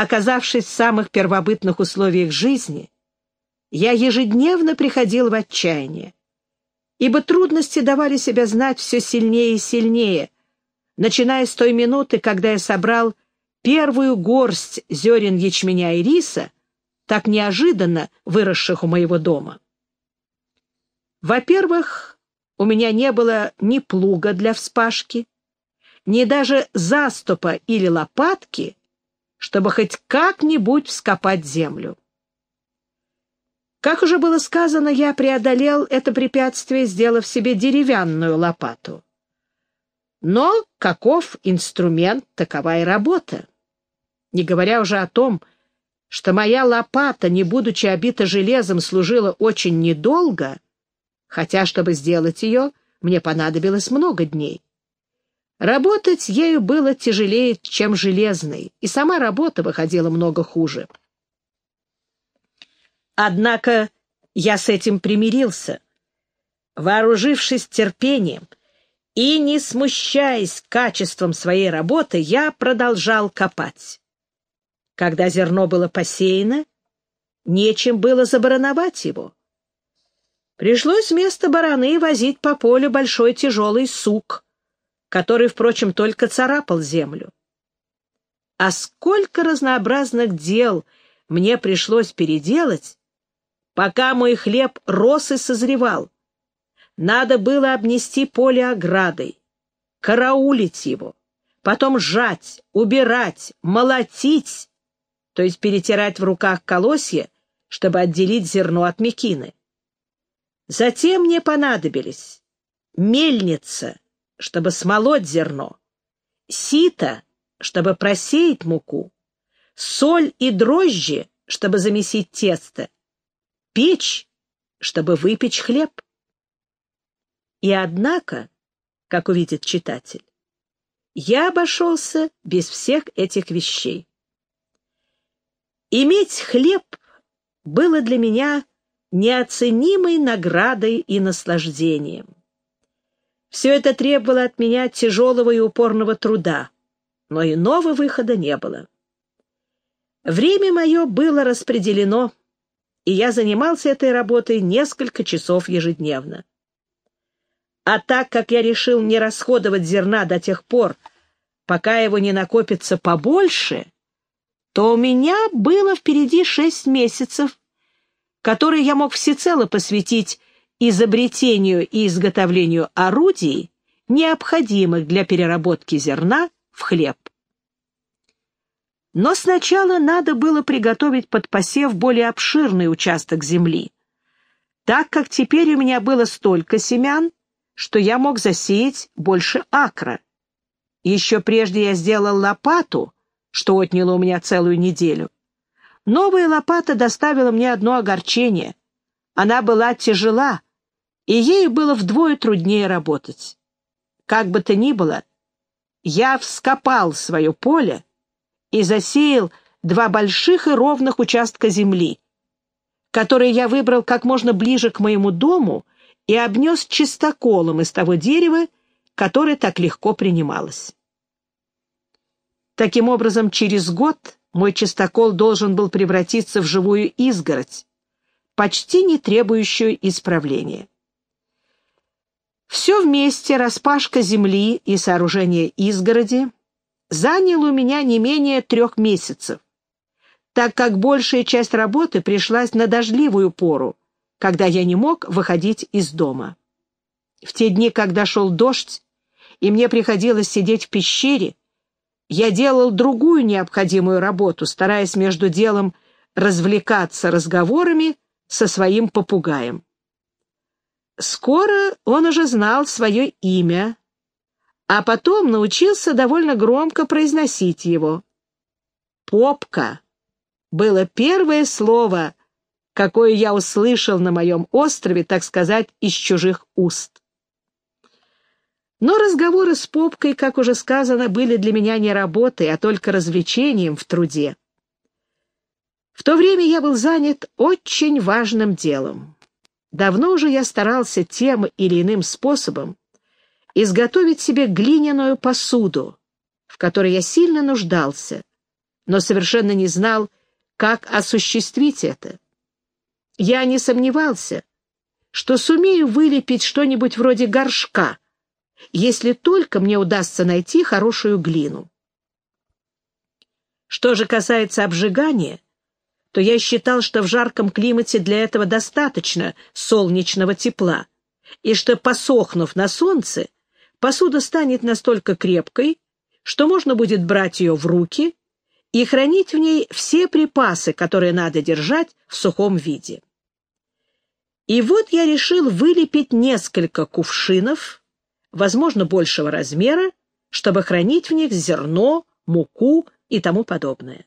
Оказавшись в самых первобытных условиях жизни, я ежедневно приходил в отчаяние, ибо трудности давали себя знать все сильнее и сильнее, начиная с той минуты, когда я собрал первую горсть зерен ячменя и риса, так неожиданно выросших у моего дома. Во-первых, у меня не было ни плуга для вспашки, ни даже заступа или лопатки, чтобы хоть как-нибудь вскопать землю. Как уже было сказано, я преодолел это препятствие, сделав себе деревянную лопату. Но каков инструмент, такова и работа. Не говоря уже о том, что моя лопата, не будучи обита железом, служила очень недолго, хотя, чтобы сделать ее, мне понадобилось много дней. Работать ею было тяжелее, чем железной, и сама работа выходила много хуже. Однако я с этим примирился. Вооружившись терпением и не смущаясь качеством своей работы, я продолжал копать. Когда зерно было посеяно, нечем было забароновать его. Пришлось вместо бараны возить по полю большой тяжелый сук, который, впрочем, только царапал землю. А сколько разнообразных дел мне пришлось переделать, пока мой хлеб рос и созревал. Надо было обнести поле оградой, караулить его, потом сжать, убирать, молотить, то есть перетирать в руках колосья, чтобы отделить зерно от мекины. Затем мне понадобились мельница, чтобы смолоть зерно, сито, чтобы просеять муку, соль и дрожжи, чтобы замесить тесто, печь, чтобы выпечь хлеб. И однако, как увидит читатель, я обошелся без всех этих вещей. Иметь хлеб было для меня неоценимой наградой и наслаждением. Все это требовало от меня тяжелого и упорного труда, но иного выхода не было. Время мое было распределено и я занимался этой работой несколько часов ежедневно. А так как я решил не расходовать зерна до тех пор, пока его не накопится побольше, то у меня было впереди шесть месяцев, которые я мог всецело посвятить изобретению и изготовлению орудий, необходимых для переработки зерна в хлеб. Но сначала надо было приготовить под посев более обширный участок земли, так как теперь у меня было столько семян, что я мог засеять больше акра. Еще прежде я сделал лопату, что отняло у меня целую неделю. Новая лопата доставила мне одно огорчение. Она была тяжела, и ею было вдвое труднее работать. Как бы то ни было, я вскопал свое поле, и засеял два больших и ровных участка земли, которые я выбрал как можно ближе к моему дому и обнес чистоколом из того дерева, которое так легко принималось. Таким образом, через год мой чистокол должен был превратиться в живую изгородь, почти не требующую исправления. Все вместе, распашка земли и сооружение изгороди, занял у меня не менее трех месяцев, так как большая часть работы пришлась на дождливую пору, когда я не мог выходить из дома. В те дни, когда шел дождь, и мне приходилось сидеть в пещере, я делал другую необходимую работу, стараясь между делом развлекаться разговорами со своим попугаем. Скоро он уже знал свое имя, а потом научился довольно громко произносить его. «Попка» было первое слово, какое я услышал на моем острове, так сказать, из чужих уст. Но разговоры с Попкой, как уже сказано, были для меня не работой, а только развлечением в труде. В то время я был занят очень важным делом. Давно уже я старался тем или иным способом изготовить себе глиняную посуду, в которой я сильно нуждался, но совершенно не знал, как осуществить это. Я не сомневался, что сумею вылепить что-нибудь вроде горшка, если только мне удастся найти хорошую глину. Что же касается обжигания, то я считал, что в жарком климате для этого достаточно солнечного тепла, и что, посохнув на солнце, посуда станет настолько крепкой, что можно будет брать ее в руки и хранить в ней все припасы, которые надо держать в сухом виде. И вот я решил вылепить несколько кувшинов, возможно, большего размера, чтобы хранить в них зерно, муку и тому подобное.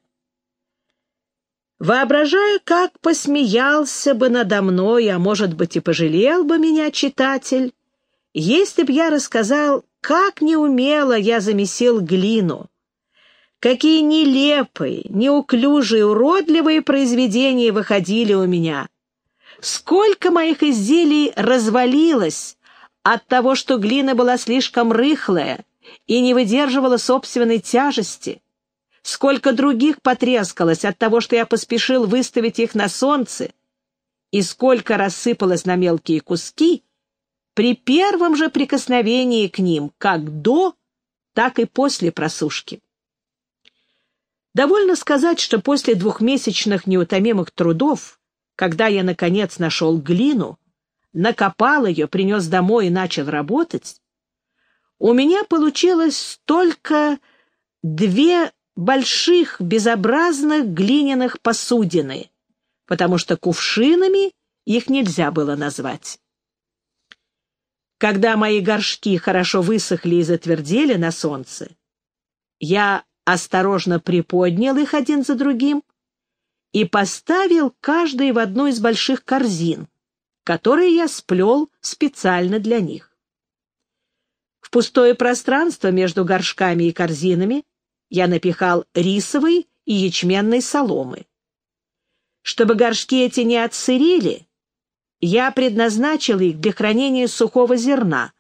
Воображаю, как посмеялся бы надо мной, а может быть и пожалел бы меня читатель, если б я рассказал, как неумело я замесил глину, какие нелепые, неуклюжие, уродливые произведения выходили у меня, сколько моих изделий развалилось от того, что глина была слишком рыхлая и не выдерживала собственной тяжести, сколько других потрескалось от того, что я поспешил выставить их на солнце, и сколько рассыпалось на мелкие куски при первом же прикосновении к ним, как до, так и после просушки. Довольно сказать, что после двухмесячных неутомимых трудов, когда я, наконец, нашел глину, накопал ее, принес домой и начал работать, у меня получилось только две больших безобразных глиняных посудины, потому что кувшинами их нельзя было назвать. Когда мои горшки хорошо высохли и затвердели на солнце, я осторожно приподнял их один за другим и поставил каждый в одну из больших корзин, которые я сплел специально для них. В пустое пространство между горшками и корзинами я напихал рисовой и ячменной соломы. Чтобы горшки эти не отсырели, я предназначил их для хранения сухого зерна,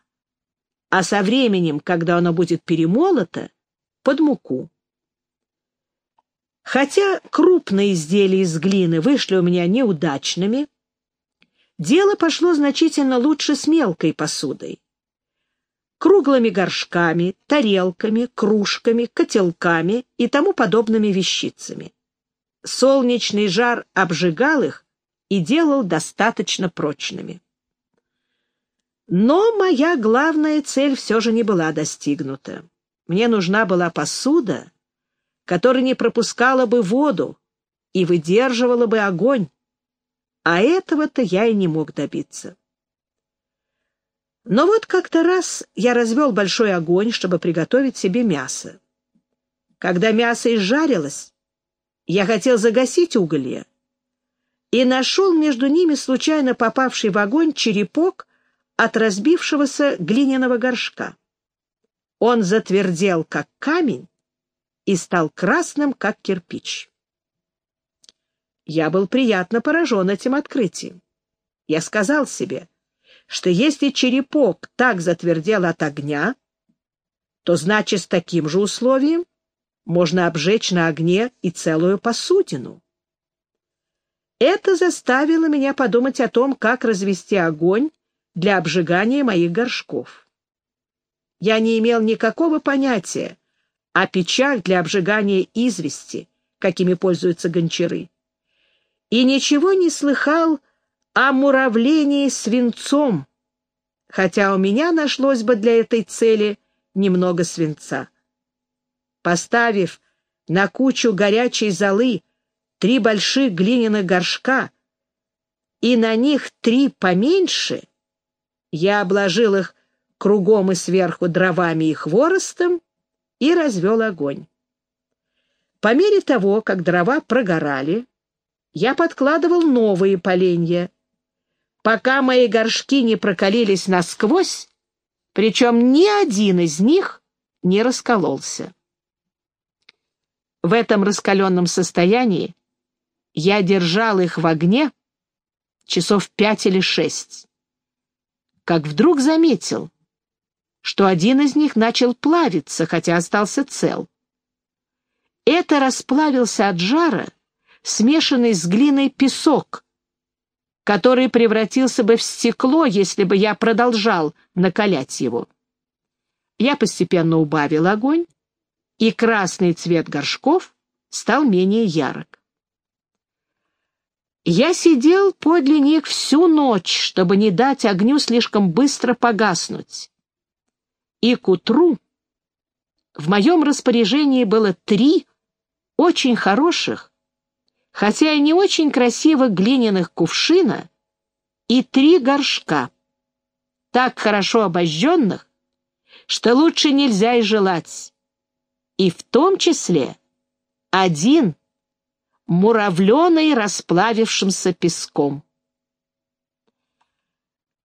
а со временем, когда оно будет перемолото, под муку. Хотя крупные изделия из глины вышли у меня неудачными, дело пошло значительно лучше с мелкой посудой круглыми горшками, тарелками, кружками, котелками и тому подобными вещицами. Солнечный жар обжигал их и делал достаточно прочными. Но моя главная цель все же не была достигнута. Мне нужна была посуда, которая не пропускала бы воду и выдерживала бы огонь, а этого-то я и не мог добиться. Но вот как-то раз я развел большой огонь, чтобы приготовить себе мясо. Когда мясо изжарилось, я хотел загасить уголья и нашел между ними случайно попавший в огонь черепок от разбившегося глиняного горшка. Он затвердел, как камень, и стал красным, как кирпич. Я был приятно поражен этим открытием. Я сказал себе, что если черепок так затвердел от огня, то значит с таким же условием можно обжечь на огне и целую посудину. Это заставило меня подумать о том, как развести огонь для обжигания моих горшков. Я не имел никакого понятия о печах для обжигания извести, какими пользуются гончары, и ничего не слыхал о муравлении свинцом, хотя у меня нашлось бы для этой цели немного свинца. Поставив на кучу горячей золы три больших глиняных горшка и на них три поменьше, я обложил их кругом и сверху дровами и хворостом и развел огонь. По мере того, как дрова прогорали, я подкладывал новые поленья, пока мои горшки не прокалились насквозь, причем ни один из них не раскололся. В этом раскаленном состоянии я держал их в огне часов пять или шесть, как вдруг заметил, что один из них начал плавиться, хотя остался цел. Это расплавился от жара, смешанный с глиной песок, который превратился бы в стекло, если бы я продолжал накалять его. Я постепенно убавил огонь, и красный цвет горшков стал менее ярок. Я сидел подле них всю ночь, чтобы не дать огню слишком быстро погаснуть. И к утру в моем распоряжении было три очень хороших, хотя и не очень красивых глиняных кувшина и три горшка, так хорошо обожженных, что лучше нельзя и желать, и в том числе один муравленый расплавившимся песком.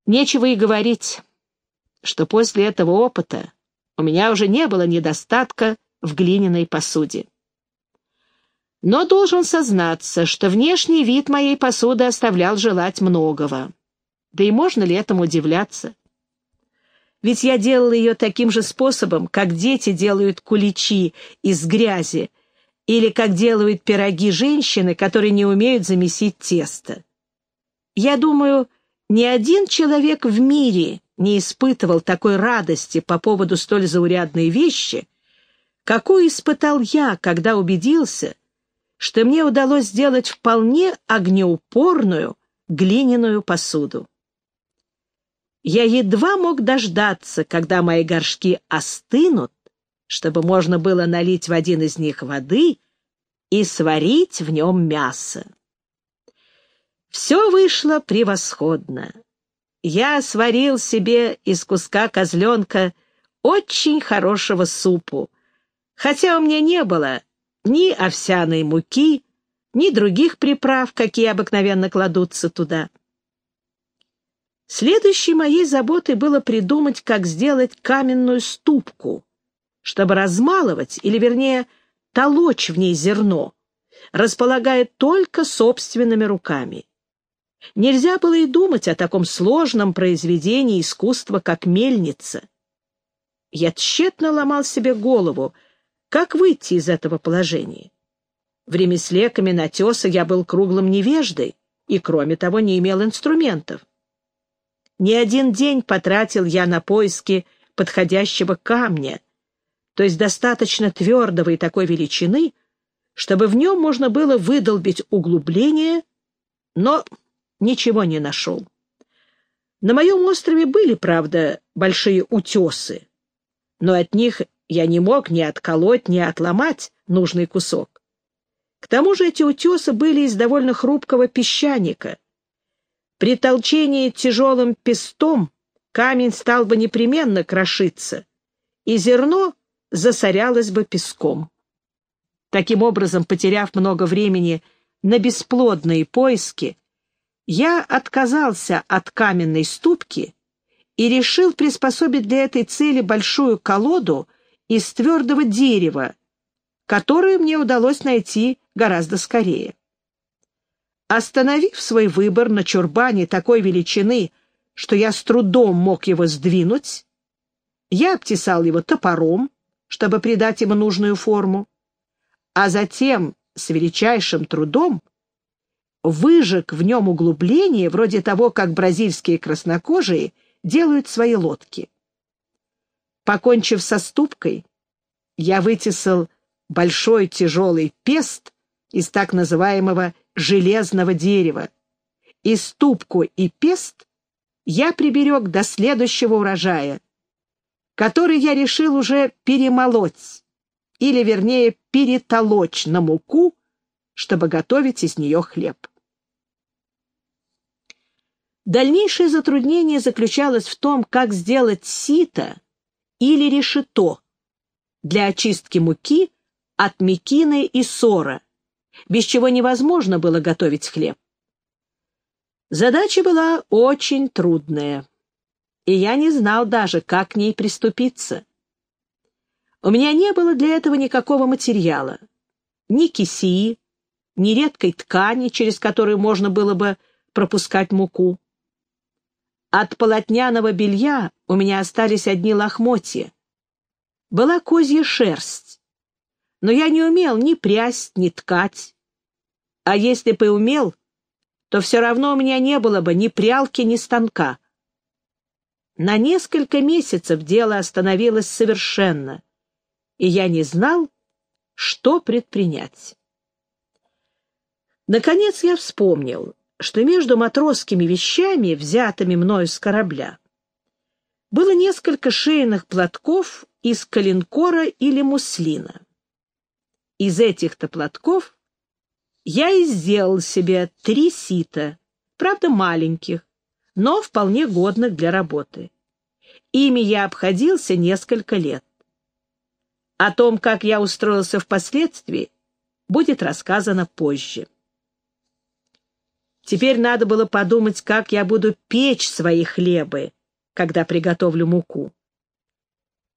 Нечего и говорить, что после этого опыта у меня уже не было недостатка в глиняной посуде. Но должен сознаться, что внешний вид моей посуды оставлял желать многого. Да и можно ли этому удивляться? Ведь я делал ее таким же способом, как дети делают куличи из грязи, или как делают пироги женщины, которые не умеют замесить тесто. Я думаю, ни один человек в мире не испытывал такой радости по поводу столь заурядной вещи, какую испытал я, когда убедился, что мне удалось сделать вполне огнеупорную глиняную посуду. Я едва мог дождаться, когда мои горшки остынут, чтобы можно было налить в один из них воды и сварить в нем мясо. Все вышло превосходно. Я сварил себе из куска козленка очень хорошего супу, хотя у меня не было ни овсяной муки, ни других приправ, какие обыкновенно кладутся туда. Следующей моей заботой было придумать, как сделать каменную ступку, чтобы размалывать, или, вернее, толочь в ней зерно, располагая только собственными руками. Нельзя было и думать о таком сложном произведении искусства, как мельница. Я тщетно ломал себе голову, как выйти из этого положения. В ремесле каменотеса я был круглым невеждой и, кроме того, не имел инструментов. Не один день потратил я на поиски подходящего камня, то есть достаточно твердого и такой величины, чтобы в нем можно было выдолбить углубление, но ничего не нашел. На моем острове были, правда, большие утесы, но от них я не мог ни отколоть, ни отломать нужный кусок. К тому же эти утесы были из довольно хрупкого песчаника. При толчении тяжелым пестом камень стал бы непременно крошиться, и зерно засорялась бы песком. Таким образом, потеряв много времени на бесплодные поиски, я отказался от каменной ступки и решил приспособить для этой цели большую колоду из твердого дерева, которую мне удалось найти гораздо скорее. Остановив свой выбор на чурбане такой величины, что я с трудом мог его сдвинуть, я обтесал его топором, чтобы придать ему нужную форму, а затем с величайшим трудом выжег в нем углубление, вроде того, как бразильские краснокожие делают свои лодки. Покончив со ступкой, я вытесал большой тяжелый пест из так называемого железного дерева, и ступку и пест я приберег до следующего урожая, который я решил уже перемолоть, или, вернее, перетолочь на муку, чтобы готовить из нее хлеб. Дальнейшее затруднение заключалось в том, как сделать сито или решето для очистки муки от мекины и сора, без чего невозможно было готовить хлеб. Задача была очень трудная и я не знал даже, как к ней приступиться. У меня не было для этого никакого материала, ни кисии, ни редкой ткани, через которую можно было бы пропускать муку. От полотняного белья у меня остались одни лохмотья. Была козья шерсть, но я не умел ни прясть, ни ткать. А если бы умел, то все равно у меня не было бы ни прялки, ни станка. На несколько месяцев дело остановилось совершенно, и я не знал, что предпринять. Наконец я вспомнил, что между матросскими вещами, взятыми мною с корабля, было несколько шейных платков из калинкора или муслина. Из этих-то платков я и сделал себе три сита, правда маленьких, но вполне годных для работы. Ими я обходился несколько лет. О том, как я устроился впоследствии, будет рассказано позже. Теперь надо было подумать, как я буду печь свои хлебы, когда приготовлю муку.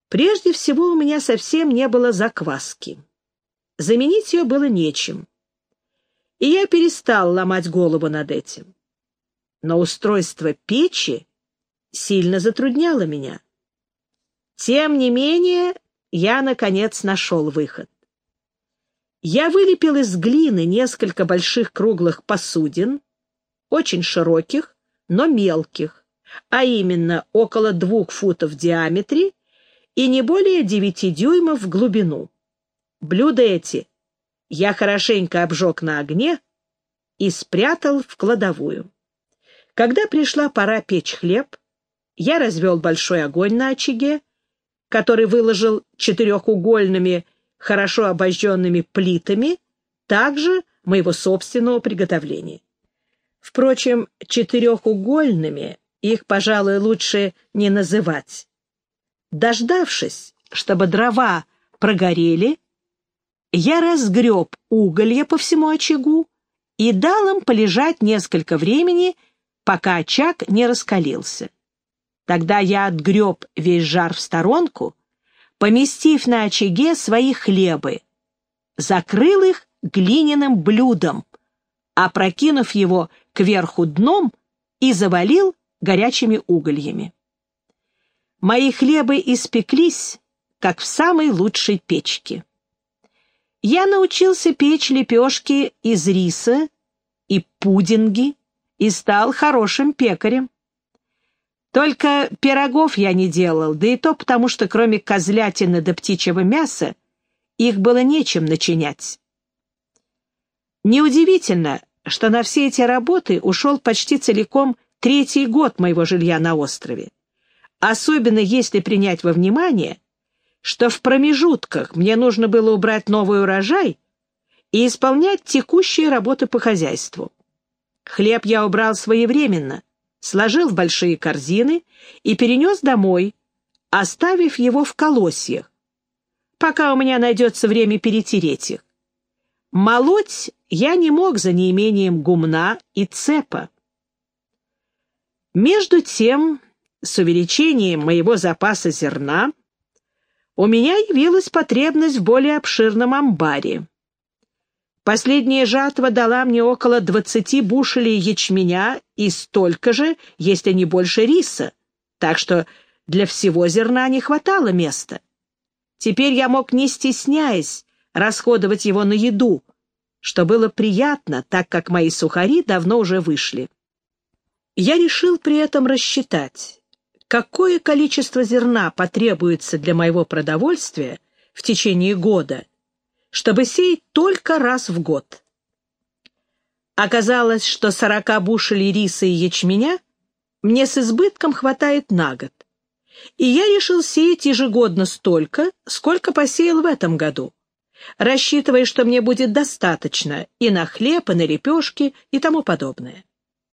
Прежде всего у меня совсем не было закваски. Заменить ее было нечем. И я перестал ломать голову над этим. Но устройство печи сильно затрудняло меня. Тем не менее, я, наконец, нашел выход. Я вылепил из глины несколько больших круглых посудин, очень широких, но мелких, а именно около двух футов в диаметре и не более девяти дюймов в глубину. Блюда эти я хорошенько обжег на огне и спрятал в кладовую. Когда пришла пора печь хлеб, я развел большой огонь на очаге, который выложил четырехугольными, хорошо обожженными плитами, также моего собственного приготовления. Впрочем, четырехугольными их, пожалуй, лучше не называть. Дождавшись, чтобы дрова прогорели, я разгреб уголья по всему очагу и дал им полежать несколько времени, пока очаг не раскалился. Тогда я отгреб весь жар в сторонку, поместив на очаге свои хлебы, закрыл их глиняным блюдом, опрокинув его кверху дном и завалил горячими угольями. Мои хлебы испеклись, как в самой лучшей печке. Я научился печь лепешки из риса и пудинги и стал хорошим пекарем. Только пирогов я не делал, да и то потому, что кроме козлятины да птичьего мяса их было нечем начинять. Неудивительно, что на все эти работы ушел почти целиком третий год моего жилья на острове. Особенно если принять во внимание, что в промежутках мне нужно было убрать новый урожай и исполнять текущие работы по хозяйству. Хлеб я убрал своевременно, сложил в большие корзины и перенес домой, оставив его в колосьях, пока у меня найдется время перетереть их. Молоть я не мог за неимением гумна и цепа. Между тем, с увеличением моего запаса зерна, у меня явилась потребность в более обширном амбаре. Последняя жатва дала мне около двадцати бушелей ячменя и столько же, если не больше риса, так что для всего зерна не хватало места. Теперь я мог, не стесняясь, расходовать его на еду, что было приятно, так как мои сухари давно уже вышли. Я решил при этом рассчитать, какое количество зерна потребуется для моего продовольствия в течение года, чтобы сеять только раз в год. Оказалось, что сорока бушелей риса и ячменя мне с избытком хватает на год, и я решил сеять ежегодно столько, сколько посеял в этом году рассчитывая, что мне будет достаточно и на хлеб, и на лепешки, и тому подобное.